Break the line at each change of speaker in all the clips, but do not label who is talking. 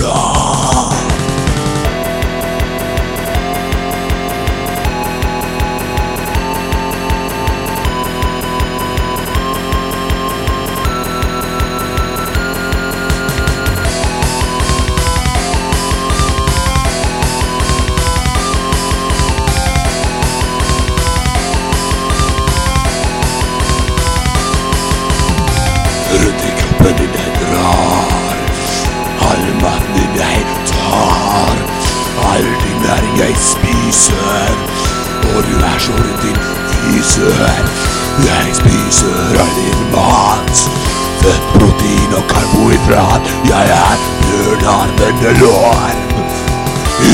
Rock. Næring jeg spiser. Og du er så din fiser. Jeg spiser all din mat. Fett, protein og karbohydrat. Jeg er bjørnarmen enorm.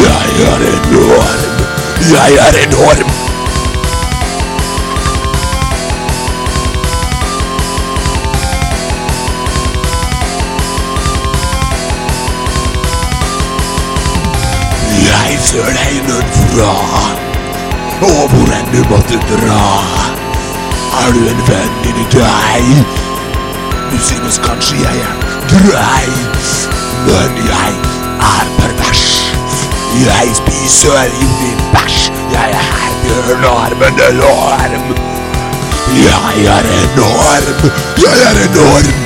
Jeg er enorm. Jeg er enorm. Deg innenfra, og hvor enn du måtte dra. Har du en venn inni deg? Du synes kanskje jeg er grei, men jeg er pervers. Jeg spiser i min bæsj. Jeg er bjørnarmen enorm. Jeg er enorm. Jeg er enorm.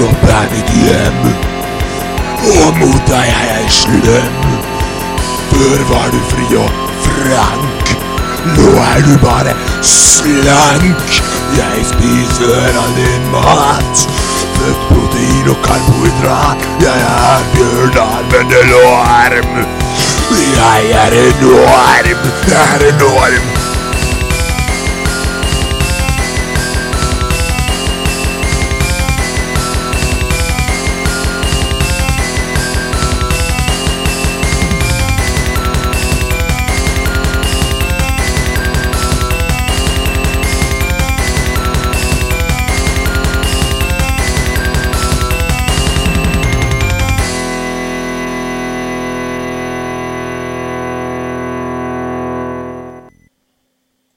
Er mitt hjem, og mot deg er jeg slem. Før var du fri og frank, nå er du bare slank. Jeg spiser all din mat, født protein og karbohydrat. Jeg er bjørnarmen enorm. Jeg er enorm, jeg er enorm.